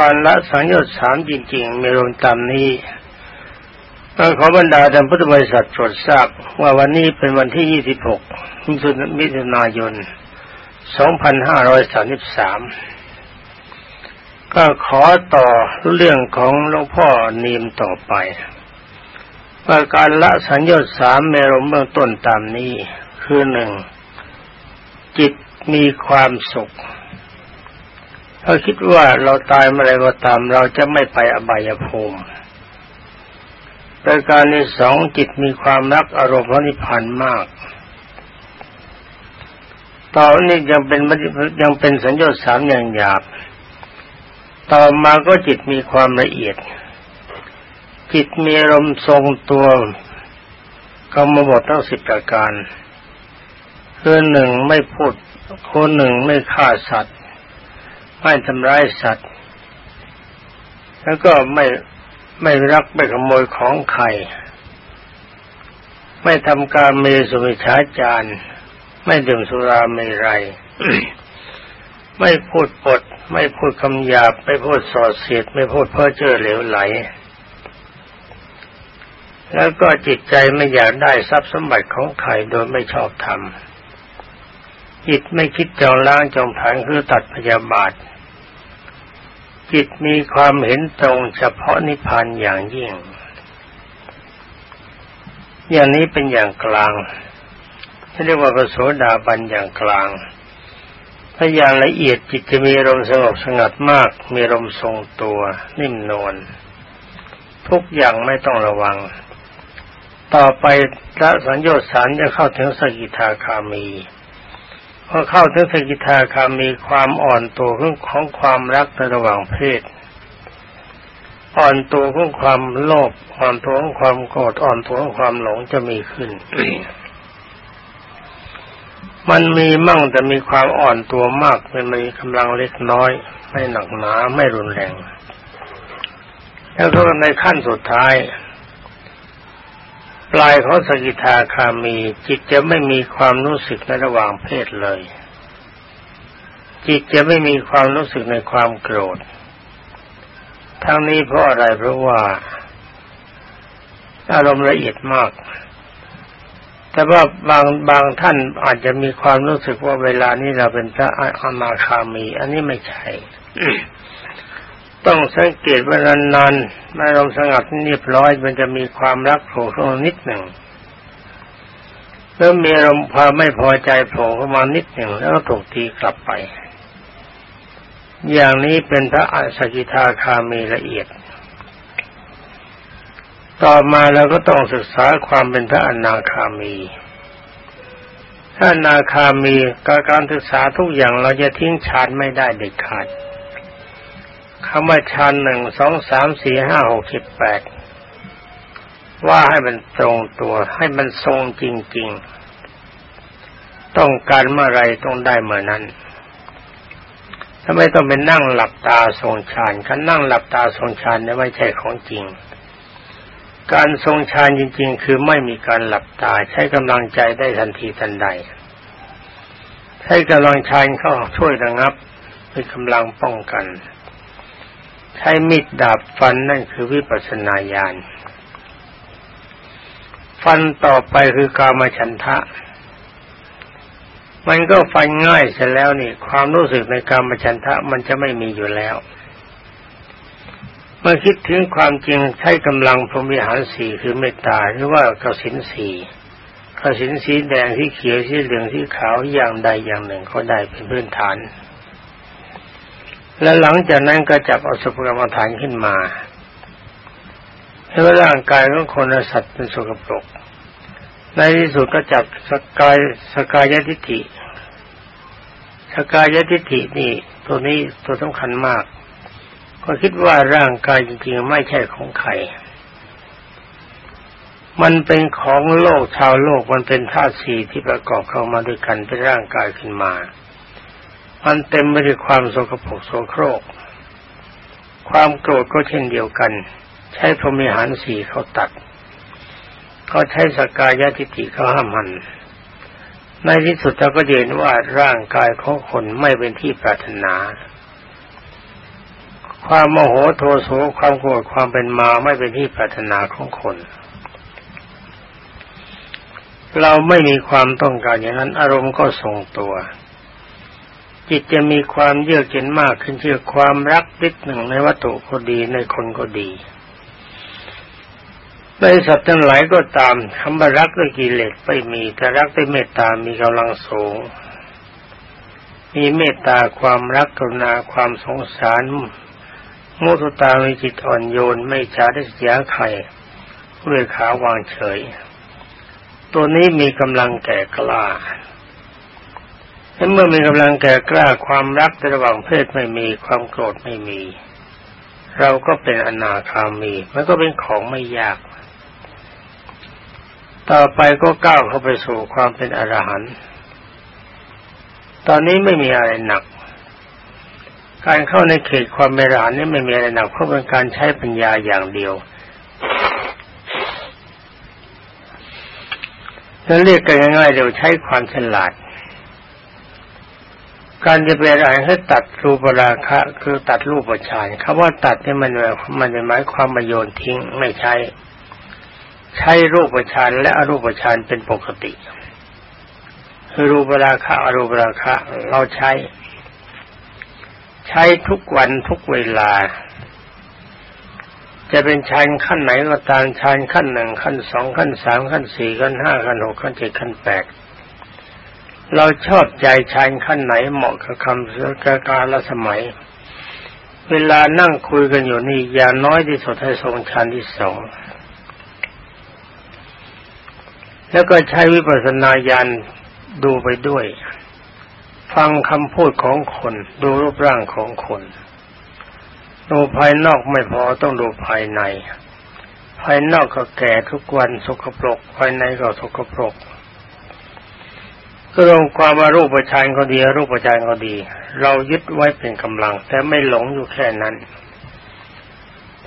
การละสังโยชน์สามจริง ๆ มีรวมตามนี้ก็ขอบรรดาท่านพุทธบริษัทโปรดทราบว่าวันนี้เป็นวันที่ 26 มิถุนายน 2533 ก็ขอต่อเรื่องของหลวงพ่อนีมต่อไปว่าการละสัญญาสามเมรมเบื้องต้นตามนี้ คือหนึ่งจิตมีความสุข ถ้าคิดว่าเราตายเมื่อไรก็ตาม เราจะไม่ไปอบายภูมิประการที่สองจิตมีความรักอารมณ์พระนิพพานมากต่อนี้ยังเป็นยังเป็นสัญญาสามอย่างหยาบ ต่อมาก็จิตมีความละเอียด จิตมีอารมณ์ทรงตัวกรรมบททั้งสิบประการคือหนึ่งไม่พูดคนหนึ่งไม่ฆ่าสัตว์ ไม่ทำร้ายสัตว์ แล้วก็ไม่ไม่รักไม่ขโมยของใคร ไม่ทำการเมสุมิชาจารไม่ดื่มสุราเมรัยไม่พูดปด ไม่พูดคำหยาบ ไม่พูดสอดเสียด ไม่พูดเพ้อเจ้อเหลวไหล แล้วก็จิตใจไม่อยากได้ทรัพย์สมบัติของใครโดยไม่ชอบธรรมจิตไม่คิดจองล้างจองผานคือตัดพยาบาท จิตมีความเห็นตรงเฉพาะนิพพานอย่างยิ่ง อย่างนี้เป็นอย่างกลางเรียกว่าพระโสดาบันอย่างกลาง ถ้าอย่างละเอียดจิตจะมีลมสงบสงัดมาก มีลมทรงตัวนิ่มนวลทุกอย่างไม่ต้องระวัง ต่อไปพระสัญญาสารจะเข้าถึงสกิทาคามี พอเข้าถึงสกิทาคามีความอ่อนตัวของของความรักในระหว่างเพศ อ่อนตัวของความโลภอ่อนตัวของความโกรธอ่อนตัวของความหลงจะมีขึ้น มันมีมั่งแต่มีความอ่อนตัวมากมันมีกำลังเล็กน้อย ไม่หนักหนาไม่รุนแรง แล้วก็ในขั้นสุดท้าย ปลายของสกิทาคามี จิตจะไม่มีความรู้สึกในระหว่างเพศเลย จิตจะไม่มีความรู้สึกในความโกรธ ทั้งนี้เพราะอะไรเพราะว่า อารมณ์ละเอียดมาก แต่ว่าบางบางท่านอาจจะมีความรู้สึกว่าเวลานี้เราเป็นพระอนาคามี อันนี้ไม่ใช่ ต้องสังเกตว่านานๆไม่ลงสงัดเรียบร้อยมันจะมีความรักโผล่เข้ามานิดหนึ่งแล้วมีอารมณ์ความไม่พอใจโผล่เข้ามานิดหนึ่งแล้วถูกตีกลับไป อย่างนี้เป็นพระอสกิทาคามีละเอียด ต่อมาเราก็ต้องศึกษาความเป็นพระอนาคามี ถ้านาคามีการศึกษาทุกอย่างเราจะทิ้งฌานไม่ได้เด็ดขาด คำว่าฌานหนึ่งสองสามสี่ห้าหกสิบแปดว่าให้มันตรงตัวให้มันทรงจริง ๆ ต้องการเมื่อไรต้องได้เมื่อนั้นถ้าไม่ต้องเป็นนั่งหลับตาทรงฌานการนั่งหลับตาทรงฌานเนี่ยไม่ใช่ของจริง การทรงฌานจริง ๆ คือไม่มีการหลับตาใช้กำลังใจได้ทันทีทันใด ใช้กำลังฌานเข้าช่วยระงับเป็นกำลังป้องกัน ใช้มีดดาบฟันนั่นคือวิปัสนาญาณ ฟันต่อไปคือกามฉันทะ มันก็ฟันง่ายเสร็จแล้วนี่ ความรู้สึกในกามฉันทะมันจะไม่มีอยู่แล้วเมื่อคิดถึงความจริงใช้กำลังพรหมิหารสี่คือเมตตาหรือว่ากสินสีกสินสีแดงที่เขียวที่เหลืองที่ขาวอย่างใดอย่างหนึ่งก็ได้เป็นพื้นฐาน และหลังจากนั้นก็จับเอาสุภกรรมฐานขึ้นมาให้ว่าร่างกายของคนและสัตว์เป็นสกปรก ในที่สุดก็จับสกายสกายทิฏฐิสกายทิฏฐินี่ ตัวนี้ตัวสำคัญมาก ก็คิดว่าร่างกายจริงๆไม่ใช่ของใครมันเป็นของโลกชาวโลกมันเป็นธาตุสี่ที่ประกอบเข้ามาด้วยกันเป็นร่างกายขึ้นมา มันเต็มไปด้วยความโสกปรกโสโครก ความโกรธก็เช่นเดียวกัน ใช้พรหมิหารสีเขาตัด ก็ใช้สกายะทิฏฐิเขาห้ามมันในที่สุดเราก็เห็นว่าร่างกายของคนไม่เป็นที่ปรารถนา ความโมโหโทโสความโกรธความเป็นมาไม่เป็นที่ปรารถนาของคน เราไม่มีความต้องการอย่างนั้นอารมณ์ก็ทรงตัว จิตจะมีความเยือกเย็นมากขึ้นเชื่อความรักนิดหนึ่งในวัตถุก็ดีในคนก็ดีในสัตว์ทั้งหลายก็ตามคำว่ารักด้วยกิเลสไม่มีแต่รักด้วยเมตตามีกำลังสูง มีเมตตาความรักกรุณาความสงสารมุตตามีจิตอ่อนโยนไม่ช้าได้เสียไข่เรื่อยขาวางเฉย ตัวนี้มีกำลังแก่กล้า เมื่อมีกำลังแก่กล้าความรักในระหว่างเพศไม่มีความโกรธไม่มี เราก็เป็นอนาคามีมันก็เป็นของไม่ยาก ต่อไปก็ก้าวเข้าไปสู่ความเป็นอรหันต์ตอนนี้ไม่มีอะไรหนัก การเข้าในเขตความเป็นอรหันต์นี่ไม่มีอะไรหนักเพราะเป็นการใช้ปัญญาอย่างเดียวจะเรียกกันง่ายๆเดี๋ยวใช้ความฉลาด การจะเป็นอะไรให้ตัดรูปราคะ คือตัดรูปฌานคำว่าตัดนี่มันมันหมายความมาโยนทิ้งไม่ใช่ใช้รูปฌานและอรูปฌานเป็นปกติ คือรูปราคะอรูปราคะเราใช้ ใช้ทุกวันทุกเวลา จะเป็นฌานขั้นไหนก็ตามฌานขั้นหนึ่งขั้นสองขั้นสามขั้นสี่ขั้นห้าขั้นหกขั้นเจ็ดขั้นแปด เราชอบใจฌานขั้นไหนเหมาะกับคำเสือกาลสมัย เวลานั่งคุยกันอยู่นี่อย่างน้อยที่สุดให้ทรงฌานที่สองแล้วก็ใช้วิปัสสนาญาณดูไปด้วย ฟังคำพูดของคน ดูรูปร่างของคนดูภายนอกไม่พอต้องดูภายใน ภายนอกก็แก่ทุกวันสกปรกภายในก็สกปรก ก็ลงความว่ารูปประชานก็ดีรูปประชานก็ดี เรายึดไว้เป็นกำลัง แต่ไม่หลงอยู่แค่นั้น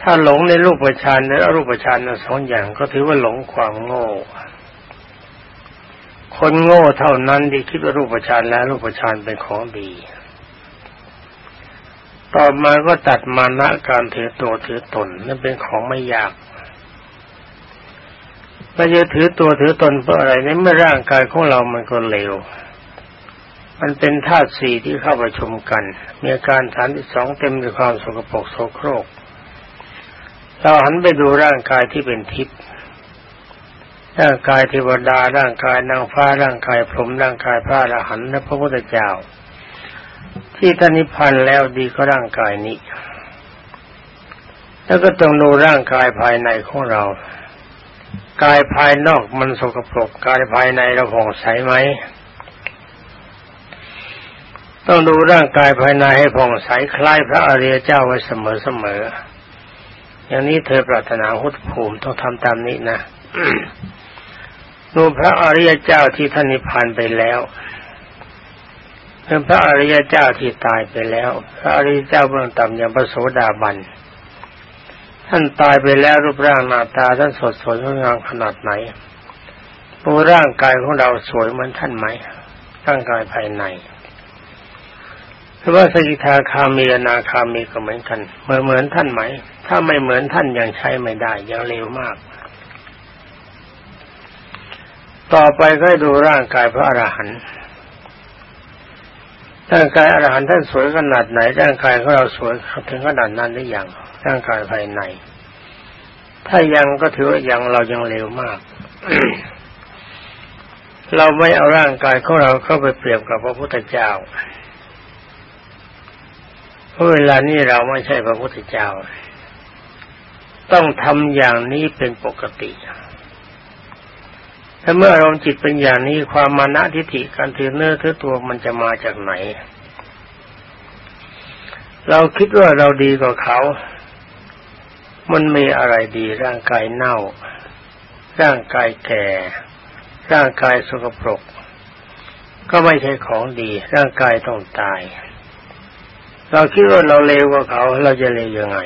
ถ้าหลงในรูปประชานและรูปประชานสองอย่างก็ถือว่าหลงความโง่ คนโง่เท่านั้นที่คิดว่ารูปฌานและรูปฌานเป็นของดี ต่อมาก็ตัดมานะการถือตัวถือตนนั่นเป็นของไม่ยาก เราจะถือตัวถือตนเพราะอะไรในเมื่อร่างกายของเรามันก็เลวมันเป็นธาตุสี่ที่เข้าประชุมกัน มีอาการฐานที่สองเต็มด้วยความสกปรกโสโครก เราหันไปดูร่างกายที่เป็นทิพย์ร่างกายเทวดาร่างกายนางฟ้าร่างกายพรหมร่างกายพระอรหันต์และพระพุทธเจ้า ที่ท่านนิพพานแล้วดีก็ร่างกายนี้ แล้วก็ต้องดูร่างกายภายในของเรา กายภายนอกมันสกปรกกายภายในเราผ่องใสไหม ต้องดูร่างกายภายในให้ผ่องใสคล้ายพระอริยเจ้าไว้เสมอๆออย่างนี้เธอปรารถนาหุตภูมิต้องทำตามนี้นะดูพระอริยเจ้าที่ท่านนิพพานไปแล้วเป็นพระอริยเจ้าที่ตายไปแล้ว พระอริยเจ้าเบื้องต่ำอย่างพระโสดาบัน ท่านตายไปแล้วรูปร่างหน้าตาท่านสดสวยงามขนาดไหนดูร่างกายของเราสวยเหมือนท่านไหมร่างกายภายในหรือว่าสกิทาคามีนาคามีก็เหมือนกันเหมือนเหมือนท่านไหม ถ้าไม่เหมือนท่านยังใช้ไม่ได้ยังเร็วมาก ต่อไปก็ดูร่างกายพระอรหันต์ ร่างกายอรหันต์ท่านสวยขนาดไหนร่างกายของเราสวยถึงขนาดนั้นหรือยังร่างกายภายใน ถ้ายังก็ถือว่ายังเรายังเร็วมาก เราไม่เอาร่างกายของเราเข้าไปเปรียบกับพระพุทธเจ้าเพราะเวลานี้เราไม่ใช่พระพุทธเจ้า ต้องทำอย่างนี้เป็นปกติ ถ้าเมื่ออารมณ์จิตเป็นอย่างนี้ความมานะทิฏฐิการถือเนื้อถือตัวมันจะมาจากไหน เราคิดว่าเราดีกว่าเขา มันมีอะไรดีร่างกายเน่า ร่างกายแก่ ร่างกายสกปรก ก็ไม่ใช่ของดี ร่างกายต้องตาย เราคิดว่าเราเลวกว่าเขา เราจะเลวยังไง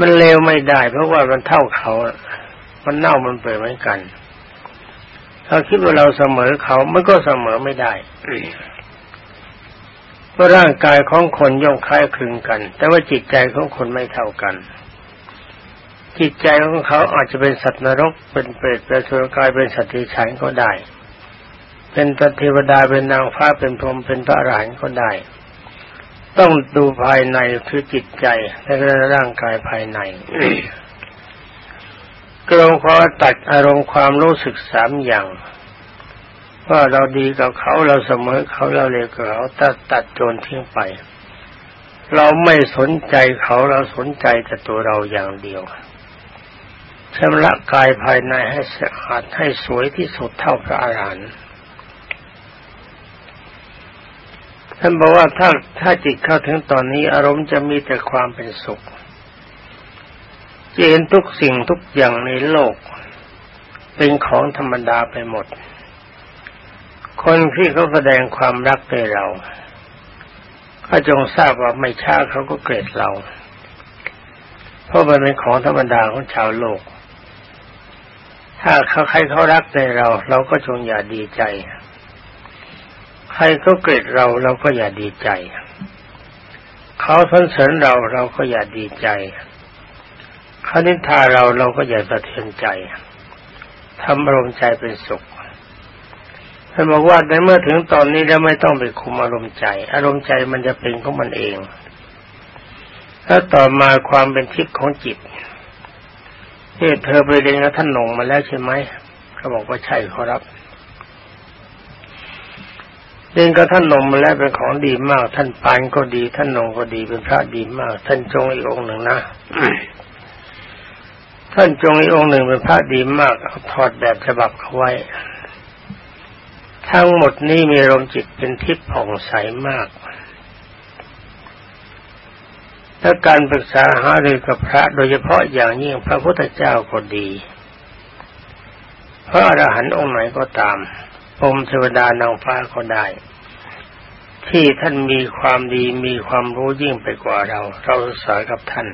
มันเลวไม่ได้ เพราะว่ามันเท่าเขา มันเน่ามันเปื่อยเหมือนกัน ถ้าคิดว่าเราเสมอเขามันก็เสมอไม่ได้ว่าะร่างกายของคนย่อมคล้ายคลึงกัน แต่ว่าจิตใจของคนไม่เท่ากัน จิตใจของเขาอาจจะเป็นสัตว์นรก เป็นเปรตเป็นสุรกายเป็นสัตว์ที่ฉันก็ได้ เป็นตเทวดาเป็นนางฟ้าเป็นพรหมเป็นพระอรหันต์ก็ได้ ต้องดูภายในคือจิตใจและร่างกายภายใน กรงขอตัดอารมณ์ความรู้สึกสามอย่าง ว่าเราดีกับเขาเราเสมอเขาเราเลวกับเขาตัดตัดโจรทิ้งไป เราไม่สนใจเขาเราสนใจแต่ตัวเราอย่างเดียวชำระกายภายในให้สะอาดให้สวยที่สุดเท่าพระอรหันต์ท่านบอกว่าถ้าถ้าจิตเข้าถึงตอนนี้อารมณ์จะมีแต่ความเป็นสุข จะเห็นทุกสิ่งทุกอย่างในโลก เป็นของธรรมดาไปหมด คนที่เขาแสดงความรักในเราก็จงทราบว่าไม่ช้าเขาก็เกลียดเรา เพราะมันเป็นของธรรมดาของชาวโลก ถ้าเขาใครเขารักในเรา เราก็จงอย่าดีใจ ใครเขาเกลียดเราเราก็อย่าดีใจ เขาสนเสริญเราเราก็อย่าดีใจ เขานินทาเราเราก็อย่าสะเทือนใจทำอารมณ์ใจเป็นสุขท่านบอกว่าในเมื่อถึงตอนนี้แล้วไม่ต้องไปคุมอารมณ์ใจ อารมณ์ใจมันจะเป็นของมันเองแล้วต่อมาความเป็นทิพย์ของจิตที่เธอไปเรียนกับท่านหนงมาแล้วใช่ไหมเขาบอกว่าใช่ขอรับเรียนกับท่านนงมาแล้วเป็นของดีมาก ท่านปานก็ดี ท่านนงก็ดีเป็นพระดีมาก ท่านจงอีกองหนึ่งนะ ท่านจงอีองหนึ่งเป็นพระดีมากเอาถอดแบบฉบับเขาไว้ ทั้งหมดนี้มีลมจิตเป็นทิพย์ผ่องใสมากและการปรึกษาหารือกับพระโดยเฉพาะอย่างยิ่งพระพุทธเจ้าก็ดีพระอรหันต์องค์ไหนก็ตามอมเทวดานางฟ้าก็ได้ ที่ท่านมีความดีมีความรู้ยิ่งไปกว่าเรา เราศึกษากับท่าน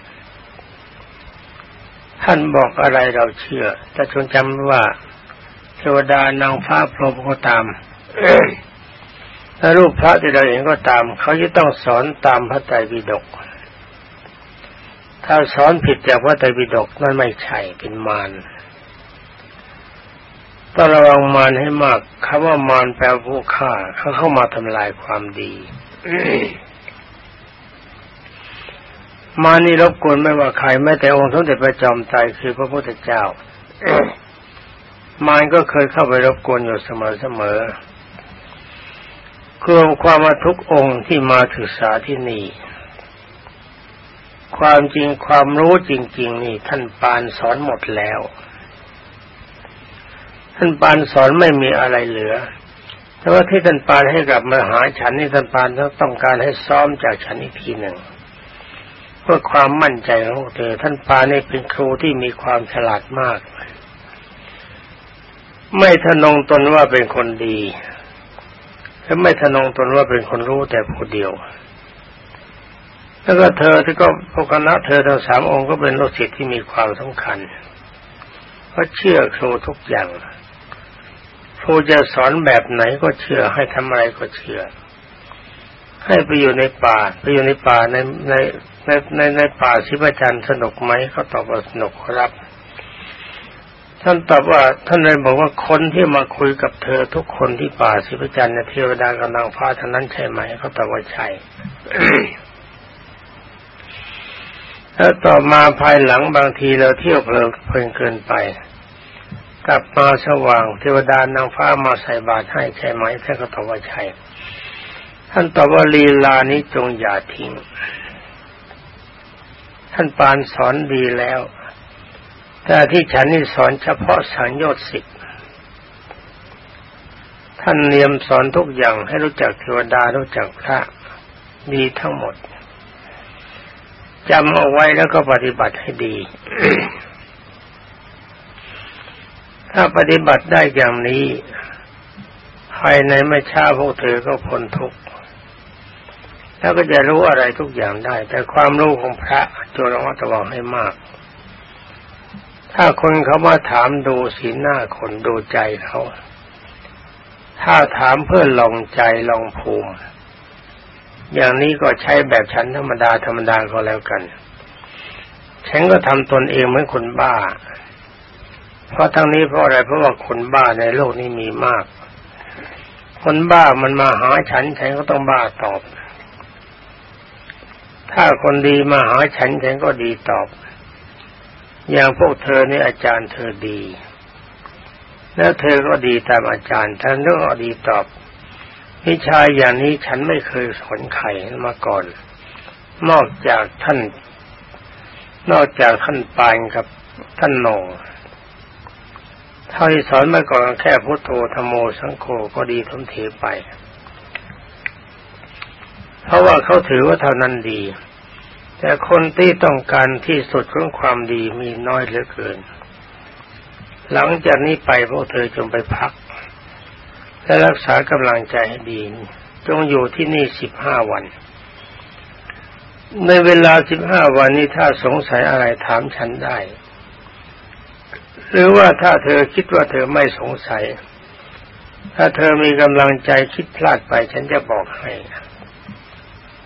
ท่านบอกอะไรเราเชื่อ แต่จงจำว่าเทวดานางฟ้าพรหมก็ตามถ้ารูปพระที่เราเห็นก็ตาม เขาจะต้องสอนตามพระไตรปิฎกถ้าสอนผิดจากพระไตรปิฎกนั่นไม่ใช่เป็นมารต้องระวังมารให้มากคำว่ามารแปลผู้ฆ่าเขาเข้ามาทำลายความดี มานี่รบกวนไม่ว่าใครแม้แต่องค์สมเด็จพระจอมไตรคือพระพุทธเจ้ามารก็เคยเข้าไปรบกวนอยู่เสมอๆคือความว่าทุกองค์ที่มาศึกษาที่นี่ ความจริงความรู้จริง ๆ นี่ ท่านปานสอนหมดแล้ว ท่านปานสอนไม่มีอะไรเหลือ แต่ว่าที่ท่านปานให้กลับมาหาฉันนี่ท่านปานต้องการให้ซ้อมจากฉันอีกทีหนึ่ง เพื่อความมั่นใจของเธอท่านปาเนี่เป็นครูที่มีความฉลาดมาก ไม่ทนงตนว่าเป็นคนดีและไม่ทนงตนว่าเป็นคนรู้แต่ผู้เดียว แล้วก็เธอที่ก็พวกคณะเธอทั้งสามองค์ก็เป็นลูกศิษย์ที่มีความสำคัญเพราะเชื่อครูทุกอย่างครูจะสอนแบบไหนก็เชื่อให้ทำอะไรก็เชื่อ ให้ไปอยู่ในป่าไปอยู่ในป่าในใน ในในในป่าชิบจันทร์สนุกไหมเขาตอบว่าสนุกครับ ท่านตอบว่าท่านเลยบอกว่าคนที่มาคุยกับเธอทุกคนที่ป่าชิบจันทร์เทวดากำลังฟ้าท่านั้นใช่ไหมเขาตอบว่าใช่แล้วต่อมาภายหลังบางทีเราเที่ยวเพลินเพลินเกินไป กลับมาสว่างเทวดานางฟ้ามาใส่บาตรให้ใช่ไหมท่านก็ตอบว่าใช่ท่านตอบว่าลีลานี้จงอย่าทิ้ง ท่านปานสอนดีแล้ว แต่ที่ฉันนี่สอนเฉพาะสังโยชน์สิบท่านเนียมสอนทุกอย่างให้รู้จักเทวดารู้จักพระดีทั้งหมดจำเอาไว้แล้วก็ปฏิบัติให้ดี ถ้าปฏิบัติได้อย่างนี้ ภายในไม่ช้าพวกเธอก็พ้นทุกข์ แล้วก็จะรู้อะไรทุกอย่างได้ แต่ความรู้ของพระจงระมัดระวังให้มาก ถ้าคนเขามาถามดูสีหน้าคนดูใจเขาถ้าถามเพื่อลองใจลองภูมิ อย่างนี้ก็ใช้แบบฉันธรรมดาธรรมดาก็แล้วกัน ฉันก็ทำตนเองเหมือนคนบ้า เพราะทั้งนี้เพราะอะไรเพราะว่าคนบ้าในโลกนี้มีมาก คนบ้ามันมาหาฉันฉันก็ต้องบ้าตอบ ถ้าคนดีมาหาฉันฉันก็ดีตอบ อย่างพวกเธอเนี่ยอาจารย์เธอดี แล้วเธอก็ดีตามอาจารย์ท่านก็ดีตอบวิชาอย่างนี้ฉันไม่เคยสอนใครมาก่อน นอกจากท่าน นอกจากท่านปานกับท่านโนเท่าที่สอนมาก่อนแค่พุทโธธโมสังโฆก็ดีทมเทไป ราะว่าเขาถือว่าเท่านั้นดี แต่คนที่ต้องการที่สุดของความดีมีน้อยเหลือเกิน หลังจากนี้ไปพวกเธอจงไปพัก และรักษากำลังใจให้ดี จงอยู่ที่นี่สิบห้าวัน ในเวลาสิบห้าวันนี้ถ้าสงสัยอะไรถามฉันได้ หรือว่าถ้าเธอคิดว่าเธอไม่สงสัย ถ้าเธอมีกำลังใจคิดพลาดไปฉันจะบอกให้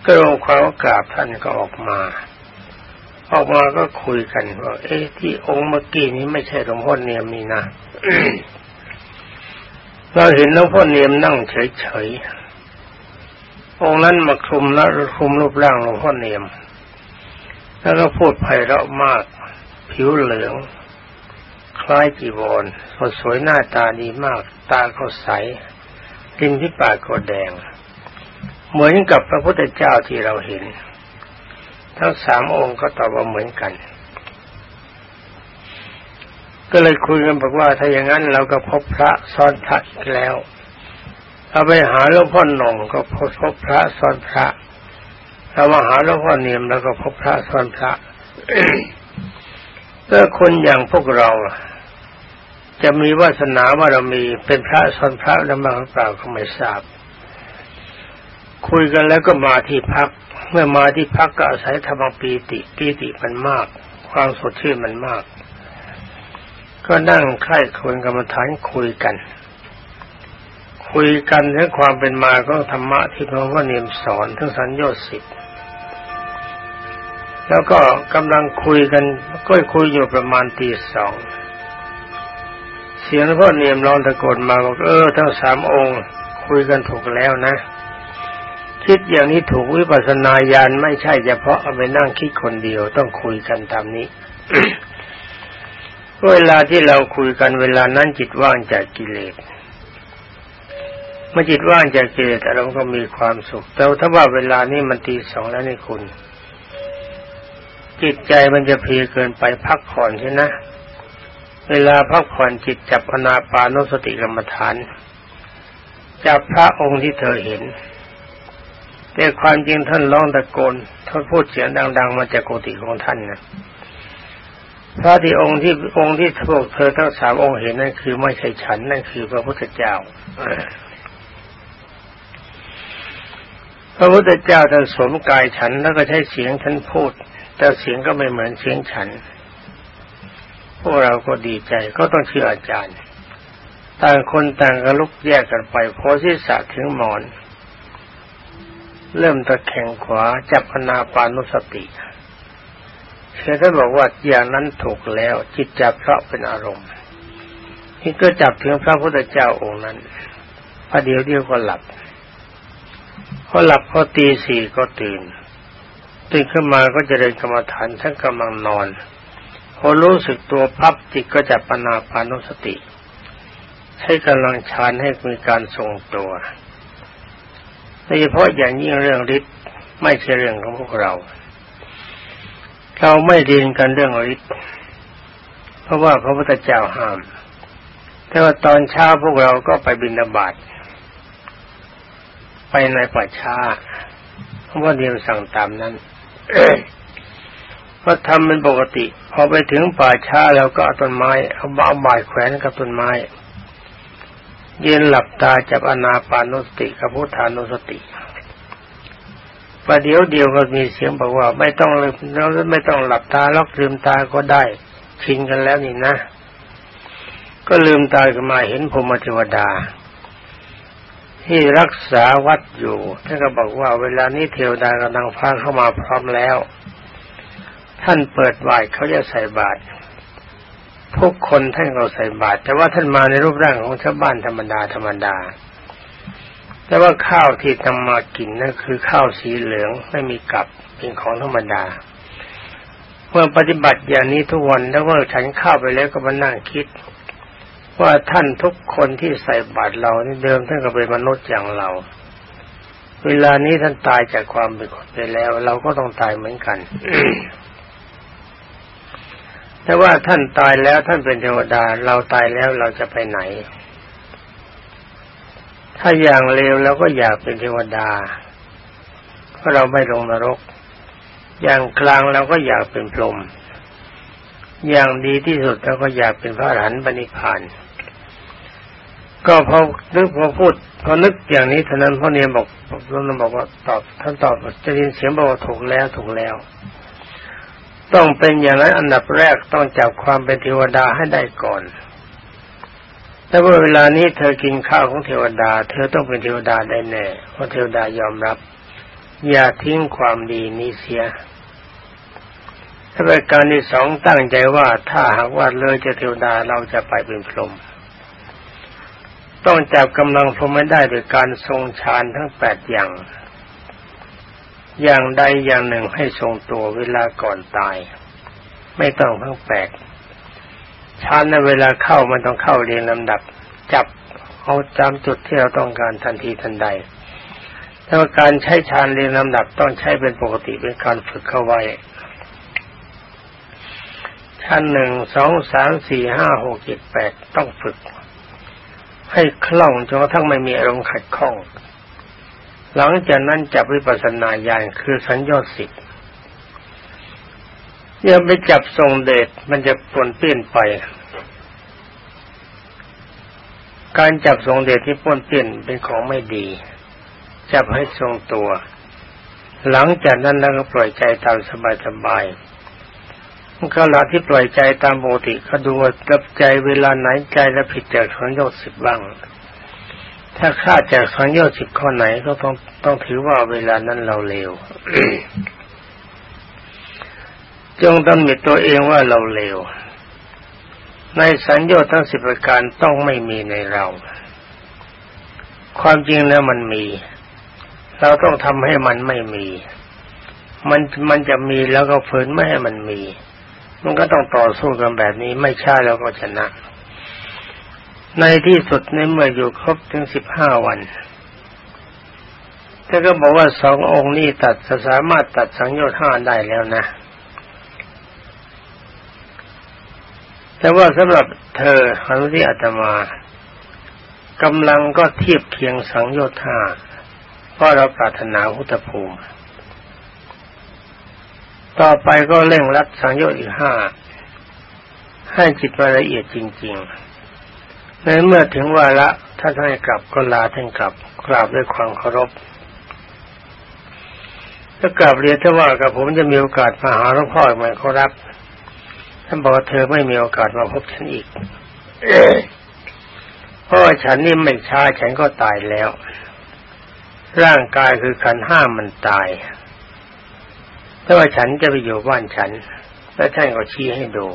ก็ลงความกราบท่านก็ออกมา ออกมาก็คุยกันว่าเอ๊ะที่องค์เมื่อกี้นี้ไม่ใช่หลวงพ่อเนียมนี่นะเราเห็นหลวงพ่อเนียมนั่งเฉยๆองค์นั้นมาคลุมแล้วคลุมรูปร่างหลวงพ่อเนียม แล้วก็พูดไพเราะมาก ผิวเหลือง คล้ายจีวรสดสวยหน้าตาดีมาก ตาเขาใสริมที่ปากก็แดง เหมือนกับพระพุทธเจ้าที่เราเห็น ทั้งสามองค์ก็ตอบว่าเหมือนกัน ก็เลยคุยกันบอกว่าถ้าอย่างนั้นเราก็พบพระซ้อนพระอีกแล้วเราไปหาหลวงพ่อหน่งก็พบพบพระซ้อนพระเรามาหาหลวงพ่อเนียมแล้วก็พบพระซ้อนพระเพื่อคนอย่างพวกเราจะมีวาสนาว่าเรามีเป็นพระซ้อนพระแล้วมาหรือเปล่าก็ไม่ทราบ คุยกันแล้วก็มาที่พัก เมื่อมาที่พักก็อาศัยธรรมปีติปีติมันมาก ความสดชื่นมันมาก ก็นั่งไข้ควรกรรมฐานคุยกัน คุยกันเรื่องความเป็นมาของธรรมะที่พระพุทธเนียมสอนทั้งสัญญาสิทธิ์แล้วก็กำลังคุยกันก็คุยอยู่ประมาณตีสองเสียงพ่อเนียมร้องตะโกนมาบอกเออทั้งสามองค์ คุยกันถูกแล้วนะ คิดอย่างนี้ถูกวิปัสสนาญาณไม่ใช่เฉพาะเอาไปนั่งคิดคนเดียวต้องคุยกันตามนี้ เวลาที่เราคุยกันเวลานั้นจิตว่างจากกิเลสเมื่อจิตว่างจากกิเลสเราก็มีความสุข แต่ถ้าว่าเวลานี้มันตีสองแล้วนี่คุณ จิตใจมันจะเพลียเกินไปพักผ่อนใช่นะ เวลาพักผ่อนจิตจับอนาปานุสติกรรมฐานจับพระองค์ที่เธอเห็น แต่ความจริงท่านร้องตะโกนท่านพูดเสียงดัง ๆ มาจากโกติของท่านนะพระที่องค์ที่องค์ที่พวกเธอทั้งสามองค์เห็นนั่นคือไม่ใช่ฉันนั่นคือพระพุทธเจ้าพระพุทธเจ้าท่านสวมกายฉันแล้วก็ใช้เสียงท่านพูด แต่เสียงก็ไม่เหมือนเสียงฉัน พวกเราก็ดีใจก็ต้องเชื่ออาจารย์ ต่างคนต่างก็ลุกแยกกันไปโพสิสะถึงหมอน เริ่มตะแคงขวาจับอนาปานุสติแต่ท่านบอกว่าอย่างนั้นถูกแล้ว จิตจับพระเป็นอารมณ์นี่ก็จับถึงพระพุทธเจ้าองค์นั้นพระเดียวเดียวก็หลับพอหลับพอตีสี่ก็ตื่น ตื่นขึ้นมาก็จะเดินกรรมฐานทั้งกำลังนอน พอรู้สึกตัวพับจิตก็จะปนาปานุสติใช้กำลังชานให้มีการทรงตัว โดยเฉพาะอย่างยิ่งเรื่องฤทธิ์ไม่ใช่เรื่องของพวกเรา เราไม่เรียนกันเรื่องฤทธิ์เพราะว่าพระพุทธเจ้าห้าม แต่ว่าตอนเช้าพวกเราก็ไปบินาบาตไปในป่าช้าเพราะว่าเดียวสั่งตามนั้นก็ทำเป็นปกติ พอไปถึงป่าช้าแล้วก็เอาต้นไม้เอาบ้าบายแขวนกับต้นไม้ เย็นหลับตาจับอนาปานุสติกับพุทธานุสติประเดี๋ยวเดียวก็มีเสียงบอกว่าไม่ต้องลืมเราไม่ต้องหลับตาล็อกลืมตาก็ได้ชินกันแล้วนี่นะ ก็ลืมตาขึ้นมาเห็นพรมเทวดา ที่รักษาวัดอยู่ท่านก็บอกว่าเวลานี้เทวดากำลังพาเข้ามาพร้อมแล้ว ท่านเปิดวายเขาจะใส่บาตร ทุกคนท่านก็ใส่บาตรแต่ว่าท่านมาในรูปร่างของชาวบ้านธรรมดาธรรมดา แต่ว่าข้าวที่ทำมากินนั่นคือข้าวสีเหลืองไม่มีกับเป็นของธรรมดาเมื่อปฏิบัติอย่างนี้ทุกวันแล้วเมื่อฉันข้าวไปแล้วก็มานั่งคิด ว่าท่านทุกคนที่ใส่บาตรเรานี่เดิมท่านก็เป็นมนุษย์อย่างเรา เวลานี้ท่านตายจากความเป็นคนไปแล้ว เราก็ต้องตายเหมือนกัน แต่ว่าท่านตายแล้วท่านเป็นเทวดา เราตายแล้วเราจะไปไหน ถ้าอย่างเลวเราก็อยากเป็นเทวดา เพราะเราไม่ลงนรก อย่างกลางเราก็อยากเป็นพรหมอย่างดีที่สุดเราก็อยากเป็นพระอรหันต์ปณิพาน ก็พอนึกพอพูดพอนึกอย่างนี้ท่านั้นพ่อเนียบอกพ่อเนียบอกว่าตอบท่านตอบจะยินเสียงบอกว่าถูกแล้วถูกแล้ว ต้องเป็นอย่างนั้นอันดับแรกต้องจับความเป็นเทวดาให้ได้ก่อนแต่ว่าเวลานี้เธอกินข้าวของเทวดา เธอต้องเป็นเทวดาได้แน่เพราะเทวดายอมรับ อย่าทิ้งความดีนี้เสียถ้าเป็นการที่สองตั้งใจว่าถ้าหากว่าเลยจะเทวดาเราจะไปเป็นพรหมต้องจับกำลังพรหมไม่ได้โดยการทรงฌานทั้งแปดอย่าง อย่างใดอย่างหนึ่งให้ทรงตัวเวลาก่อนตาย ไม่ต้องทั้งแปดชั้นในเวลาเข้ามันต้องเข้าเรียงลำดับ จับเอาจำจุดที่เราต้องการทันทีทันใดแต่ว่าการใช้ฌานเรียงลำดับต้องใช้เป็นปกติเป็นการฝึกเข้าไว้ชั้นหนึ่งสองสามสี่ห้าหกเจ็ดแปดต้องฝึก ให้คล่องจนกระทั่งไม่มีอารมณ์ขัดข้อง หลังจากนั้นจับวิปัสสนาญาณคือสัญญาสิบยังไปจับทรงเดชมันจะปนเปี้ยนไป การจับทรงเดชที่ปนเปี้ยนเป็นของไม่ดี จับให้ทรงตัว หลังจากนั้นแล้วก็ปล่อยใจตามสบายๆมันก็หลัที่ปล่อยใจตามปกติก็ดูว่ารับใจเวลาไหนใจแล้วผิดจากสัญญาสิบบ้าง ถ้าข้าจากสังโยชน์สิบข้อไหนก็ต้องต้องถือว่าเวลานั้นเราเลวจงตำหนิตัวเองว่าเราเลวในสัญญาทั้งสิบประการต้องไม่มีในเรา ความจริงแล้วมันมี เราต้องทำให้มันไม่มี มันมันจะมีแล้วก็ฝืนไม่ให้มันมี มันก็ต้องต่อสู้กันแบบนี้ไม่ใช่เราก็ชนะ ในที่สุดในเมื่ออยู่ครบถึงสิบห้าวันท่านก็บอกว่าสององค์นี้ตัดสามารถตัดสังโยชน์ห้าได้แล้วนะ แต่ว่าสำหรับเธออนุที่อาตมากำลังก็เทียบเคียงสังโยชน์ห้าเพราะเราปรารถนาพุทธภูมิ ต่อไปก็เร่งรัดสังโยชน์อีกห้าให้จิตละเอียดจริง ๆ ในเมื่อถึงวาระถ้าท่านกลับก็ลาท่านกลับกราบด้วยความเคารพถ้ากราบเรียนถ้าว่ากับผมจะมีโอกาสมาหาหลวงพ่อไหมเขารับท่านบอกเธอไม่มีโอกาสมาพบฉันอีกเพราะฉันนี่ไม่ช้าฉันก็ตายแล้ว ร่างกายคือขันห้ามันตายถ้าว่าฉันจะไปอยู่บ้านฉัน แล้วท่านก็ชี้ให้ดู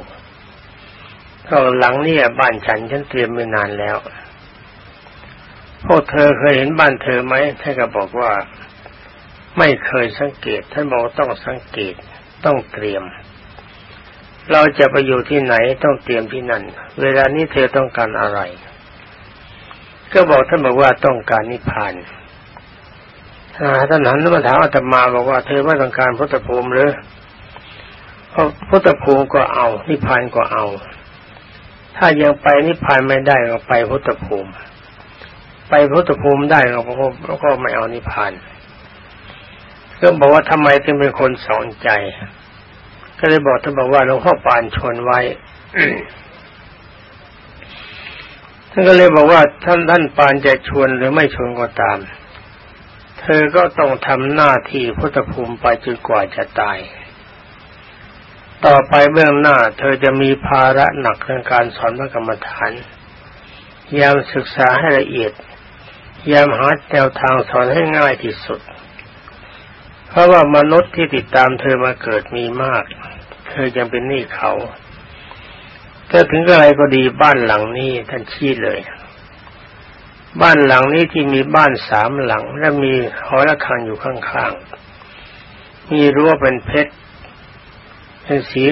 ก็หลังนี่บ้านฉันฉันเตรียมไว้นานแล้วพวกเธอเคยเห็นบ้านเธอไหมท่านก็บอกว่า ไม่เคยสังเกต ท่านบอกต้องสังเกต ต้องเตรียม เราจะไปอยู่ที่ไหนต้องเตรียมที่นั่น เวลานี้เธอต้องการอะไร ก็บอกท่านบอกว่าต้องการนิพพานท่านหันมาถามอาตมาบอกว่าเธอไม่ต้องการพุทธภูมิหรือเพราะพุทธภูมิก็เอา นิพพานก็เอา ถ้ายังไปนิพพานไม่ได้ก็ไปพุทธภูมิ ไปพุทธภูมิได้เราก็ก็ไม่เอานิพพานก็บอกว่าทำไมถึงเป็นคนสอนใจ ก็เลยบอกท่านบอกว่าหลวงพ่อปานชวนไว้ท่านก็เลยบอกว่าท่านท่านปานจะชวนหรือไม่ชวนก็ตาม เธอก็ต้องทำหน้าที่พุทธภูมิไปจนกว่าจะตาย ต่อไปเบื้องหน้า เธอจะมีภาระหนักในการสอนพระกรรมฐานยามศึกษาให้ละเอียดยามหาแนวทางสอนให้ง่ายที่สุด เพราะว่ามนุษย์ที่ติดตามเธอมาเกิดมีมาก เธอยังเป็นหนี้เขาถ้าถึงอะไรก็ดีบ้านหลังนี้ท่านชี้เลย บ้านหลังนี้ที่มีบ้านสามหลัง และมีหอระฆังอยู่ข้างๆมีรั้วเป็นเพชร เป็นสี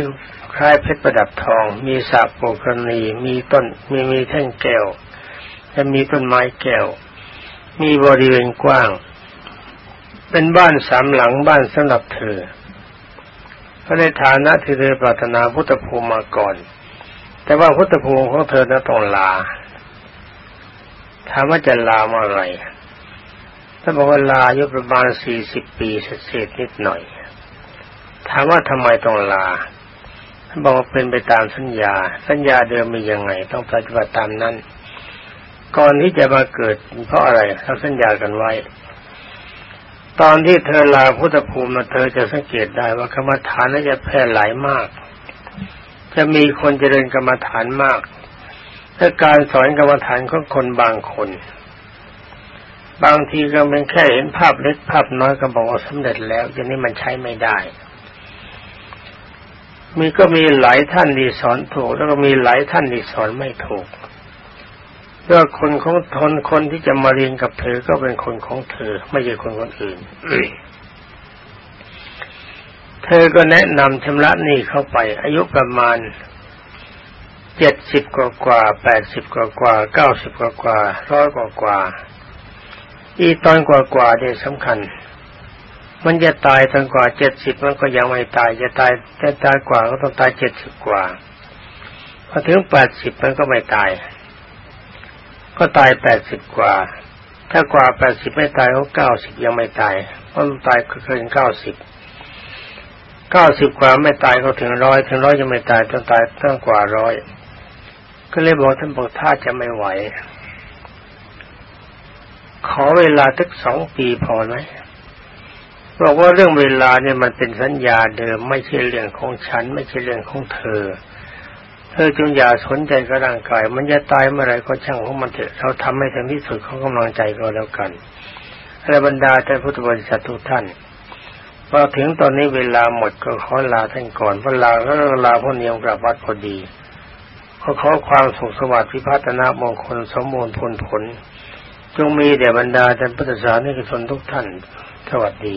คล้ายเพชรประดับทอง มีสระโปกรณีมีต้นมีมีแท่งแก้วและมีต้นไม้แก้ว มีบริเวณกว้าง เป็นบ้านสามหลังบ้านสำหรับเธอเพราะในฐานะที่เธอปรารถนาพุทธภูมิมาก่อน แต่ว่าพุทธภูมิของเธอนั้นต้องลาถามว่าจะลาเมื่อไรถ้าบอกว่าลาอายุประมาณสี่สิบปีเศษนิดหน่อย ถามว่าทำไมต้องลาท่านบอกว่าเป็นไปตามสัญญา สัญญาเดิมมียังไง ต้องปฏิบัติตามนั้น ก่อนที่จะมาเกิดเพราะอะไรเราสัญญากันไว้ ตอนที่เธอลาพุทธภูมิเธอจะสังเกตได้ว่ากรรมฐานนั้นจะแพร่หลายมาก จะมีคนเจริญกรรมฐานมากถ้าการสอนกรรมฐานของคนบางคน บางทีก็เป็นแค่เห็นภาพเล็กภาพน้อยก็บอกว่าสำเร็จแล้วอย่างนี้มันใช้ไม่ได้ มีก็มีหลายท่านที่สอนถูก แล้วก็มีหลายท่านที่สอนไม่ถูกเพื่อคนของทนคนที่จะมาเรียนกับเธอก็เป็นคนของเธอ ไม่ใช่คนคนอื่นเธอก็แนะนำชำระหนี้เข้าไป อายุประมาณเจ็ดสิบกว่ากว่าแปดสิบกว่ากว่าเก้าสิบกว่ากว่าร้อยกว่ากว่าอีตอนกว่ากว่าเนี่ยสำคัญ มันจะตายตั้งกว่าเจ็ดสิบมันก็ยังไม่ตาย จะตายจะตายกว่าก็ต้องตายเจ็ดสิบกว่าพอถึงแปดสิบมันก็ไม่ตาย ก็ตายแปดสิบกว่า ถ้ากว่าแปดสิบไม่ตายก็เก้าสิบยังไม่ตายเพราะตายเกินเก้าสิบเก้าสิบกว่าไม่ตายก็ถึงร้อยถึงร้อยยังไม่ตายต้องตายตั้งกว่าร้อยก็เลยบอกท่านบอกถ้าจะไม่ไหว ขอเวลาสักสองปีพอไหม บอกว่าเรื่องเวลาเนี่ยมันเป็นสัญญาเดิม ไม่ใช่เรื่องของฉัน ไม่ใช่เรื่องของเธอ เธอจงอย่าสนใจกับร่างกาย มันจะตายเมื่อไรก็ช่างของมันเถอะเราทำให้ถึงที่สุดของกำลังใจก็แล้วกันและบรรดาท่านพุทธบริษัททุกท่านพอถึงตอนนี้เวลาหมดก็ขอลาท่านก่อนเพราะลาก็ลาพวกเนียมกลับวัดพอดีขอขอความสุขสวัสดิ์พิพัฒนามงคลสมบูรณ์ผลผล จงมีแด่บรรดาท่านพุทธศาสนิกชนทุกท่าน สวัสดี